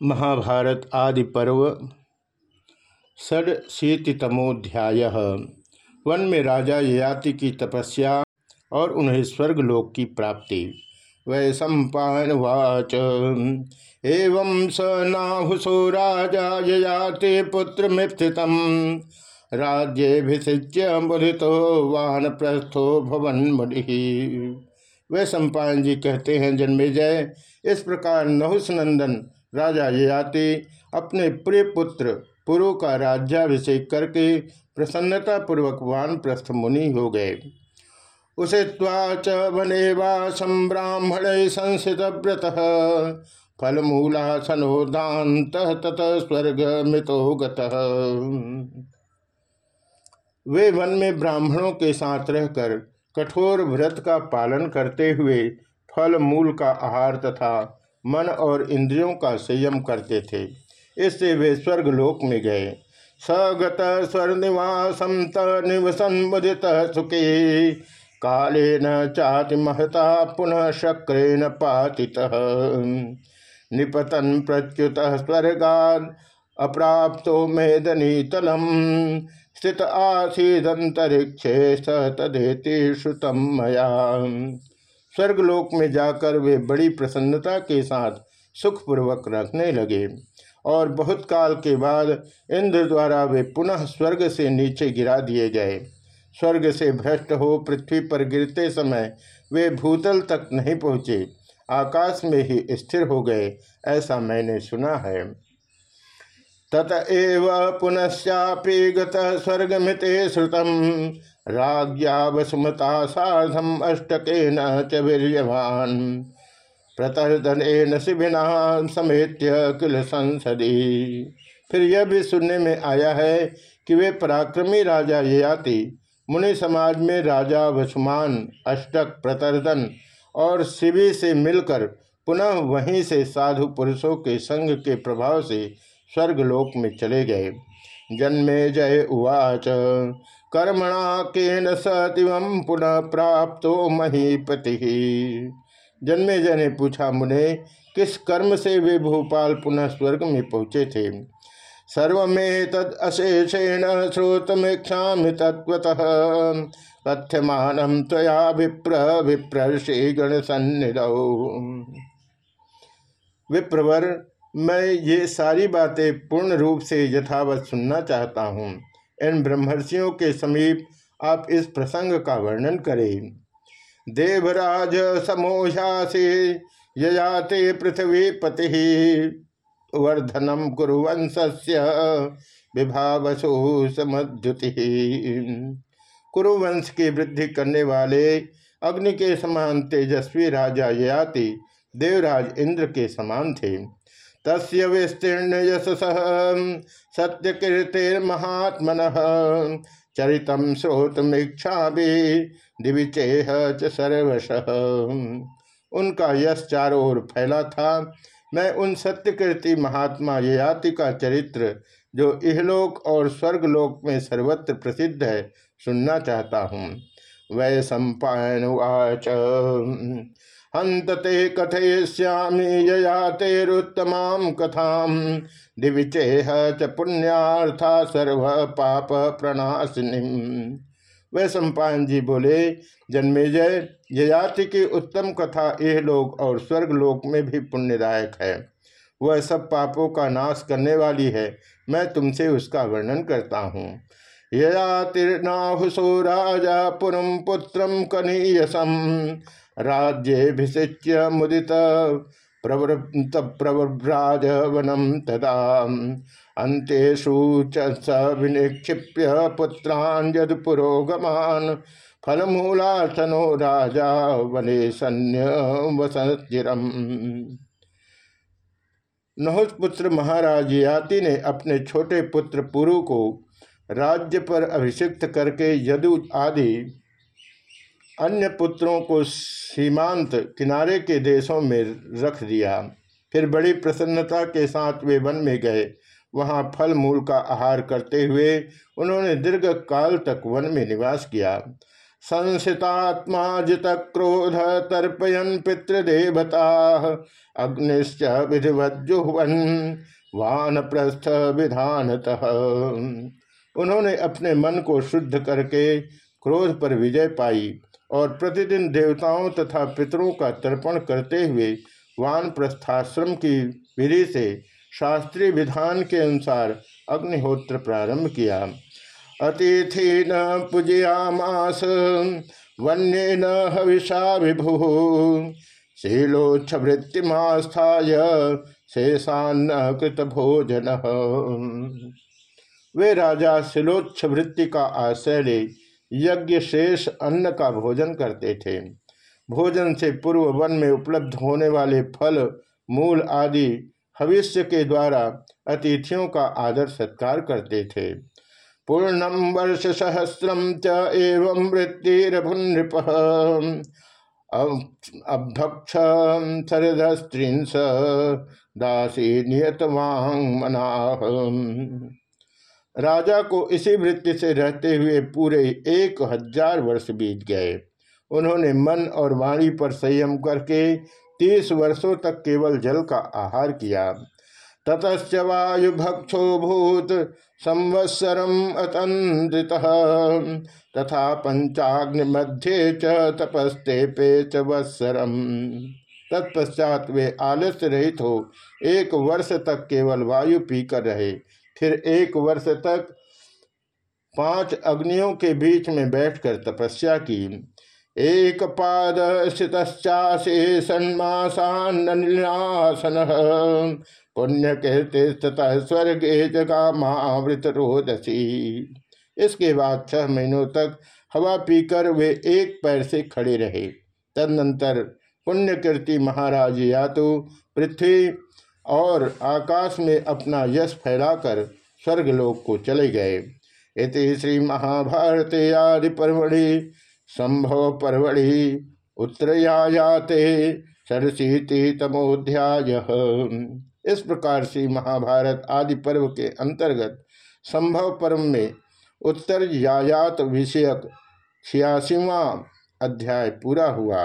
महाभारत आदि पर्व षडशीतितमोध्याय। वन में राजा ययाति की तपस्या और उन्हें स्वर्गलोक की प्राप्ति। वै सम्पावाच एवं स नाहुसो राजा ययाति पुत्र मिथित राज्यभिषिच्य मुदितो वान प्रस्थो भवन मुनि वे सम्पायन जी कहते हैं जन्मे जय इस प्रकार नहुस नंदन राजा ययाति अपने प्रिय पुत्र पुरु का राज्याभिषेक करके प्रसन्नता पूर्वक वानप्रस्थ मुनि हो गए। उसे च वनेवासम ब्राह्मण संसित व्रत फलमूलासनो दात तत स्वर्ग मृतो वे वन में ब्राह्मणों के साथ रहकर कठोर व्रत का पालन करते हुए फल मूल का आहार तथा मन और इंद्रियों का संयम करते थे। इससे वे स्वर्ग लोक में गए। सगत स्वर्निवासम तवसन मुदित सुखे। काले न चाति महता पुनः शक्रेण पाति निपतन प्रच्युत स्वर्गाद अप्राप्तो मेदनी तलम। स्थित आसीदंतरिक्षे स तदेति श्रुतम मया। स्वर्गलोक में जाकर वे बड़ी प्रसन्नता के साथ सुखपूर्वक रखने लगे और बहुत काल के बाद इंद्र द्वारा वे पुनः स्वर्ग से नीचे गिरा दिए गए। स्वर्ग से भ्रष्ट हो पृथ्वी पर गिरते समय वे भूतल तक नहीं पहुँचे, आकाश में ही स्थिर हो गए, ऐसा मैंने सुना है। तत एव पुनश्चापि स्वर्गमिते श्रुतम। राज्ञा वसुमता साधम अष्टके न च वीर्यवान। प्रतर्दन शिविना समेत किल संसदी। फिर यह भी सुनने में आया है कि वे पराक्रमी राजा ययाति, मुनि समाज में राजा वसुमान अष्टक, प्रतर्दन और शिवि से मिलकर पुनः वहीं से साधु पुरुषों के संग के प्रभाव से स्वर्गलोक में चले गए। जन्मे जय उवाच। कर्मणा केन सतिव पुनः प्राप्त महीपति। जन्मे जय ने पूछा मुने, किस कर्म से वे भोपाल पुनः स्वर्ग में पहुँचे थे? सर्वें तद अशेषेण श्रोतमीक्षा तत्वतः कथ्यमान तया विप्र विप्रषि गण सन्निध विप्रवर मैं ये सारी बातें पूर्ण रूप से यथावत सुनना चाहता हूँ। इन ब्रह्मर्षियों के समीप आप इस प्रसंग का वर्णन करें। देवराज समोहासे ययाते पृथ्वी पति वर्धनम कुरुवंश विभावसु समद्युति। कुरुवंश की वृद्धि करने वाले अग्नि के समान तेजस्वी राजा ययाति देवराज इंद्र के समान थे। तस्य विस्तीर्ण यशस सत्यकीर्तिर्महात्मन। चरित श्रोतमीक्षा भी दिविचेह च सर्वश। उनका यश चारों ओर फैला था। मैं उन सत्यकीर्ति महात्मा ययाति का चरित्र, जो इहलोक और स्वर्गलोक में सर्वत्र प्रसिद्ध है, सुनना चाहता हूँ। वै सम्पायन वाच हंतते कथयिष्यामि यया तेरुत्तम कथा दिविचेह च पुण्यार्था सर्व पाप प्रणाशिनी वह सम्पायन जी बोले, जन्मेजय ययाति की उत्तम कथा यह लोक और स्वर्ग लोक में भी पुण्यदायक है। वह सब पापों का नाश करने वाली है। मैं तुमसे उसका वर्णन करता हूँ। ययातिर्नाहुसो राजा पुरम पुत्रम कनीयसम राज्यभिषिच्य मुदित प्रवृत प्रव्राज वनम तदा। अंतेषु च विनिक्षिप्य पुत्रान फलमूलासनो राजा वने सन्य वसचिरम नहुस पुत्र महाराज याति ने अपने छोटे पुत्र पुरु को राज्य पर अभिषिक्त करके यदु आदि अन्य पुत्रों को सीमांत किनारे के देशों में रख दिया। फिर बड़ी प्रसन्नता के साथ वे वन में गए। वहाँ फल मूल का आहार करते हुए उन्होंने दीर्घ काल तक वन में निवास किया। संसितात्मा जित क्रोध तर्पयन पितृदेवता अग्निश्च विधिवज्जुहन वान प्रस्थ विधानतः। उन्होंने अपने मन को शुद्ध करके क्रोध पर विजय पाई और प्रतिदिन देवताओं तथा पितरों का तर्पण करते हुए वान प्रस्थाश्रम की विधि से शास्त्रीय विधान के अनुसार अग्निहोत्र प्रारंभ किया। अतिथि न पूजयामास, वन्य न हविषा विभु। शीलोच्छ वृत्तिमास्थाय शेषान्न कृत भोजन वे राजा शिलोच्छ वृत्ति का आश्रय ले यज्ञ शेष अन्न का भोजन करते थे। भोजन से पूर्व वन में उपलब्ध होने वाले फल, मूल आदि भविष्य के द्वारा अतिथियों का आदर सत्कार करते थे। पूर्णम वर्ष सहस्रम च एवं वृत्तिरभुनृप अभक्ष दासी नियतवांग मनाह राजा को इसी वृत्ति से रहते हुए पूरे एक हज़ार वर्ष बीत गए। उन्होंने मन और वाणी पर संयम करके तीस वर्षों तक केवल जल का आहार किया। ततश्च भूत संवत्सरम अतंत्रित तथा पंचाग्नि मध्य च तपस्ते पे च वत्सरम तत्पश्चात वे आलस्य रहित हो एक वर्ष तक केवल वायु पीकर रहे। फिर एक वर्ष तक पाँच अग्नियों के बीच में बैठकर तपस्या की। एक पाद स्थितश्चासे सन्मासान पुण्य कहते तथा स्वर्गे जगा महावृत रोदसी। इसके बाद छह महीनों तक हवा पीकर वे एक पैर से खड़े रहे। तदनंतर पुण्यकीर्ति महाराज या तो पृथ्वी और आकाश में अपना यश फैलाकर स्वर्गलोक को चले गए। इति श्री महाभारत आदि परवड़ी संभव परवड़ी उत्तरयाते सरसीति तमोध्याय इस प्रकार से महाभारत आदि पर्व के अंतर्गत संभव पर्व में उत्तर यायात विषयक छियासीवा अध्याय पूरा हुआ।